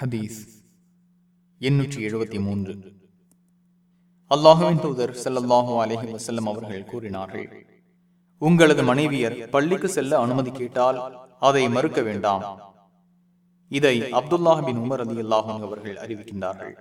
ஹதீஸ் எண்ணூற்றி எழுபத்தி மூன்று. அல்லாஹுவின் தூதர் செல்லல்லாஹு அலஹி வசல்லம் அவர்கள் கூறினார்கள் உங்களது மனைவியர் பள்ளிக்கு செல்ல அனுமதி கேட்டால் அதை மறுக்க வேண்டாம். இதை அப்துல்லாஹின் உமர் அலி அல்லாஹன் அவர்கள் அறிவிக்கின்றார்கள்.